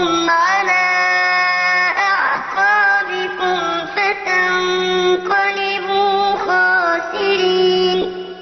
my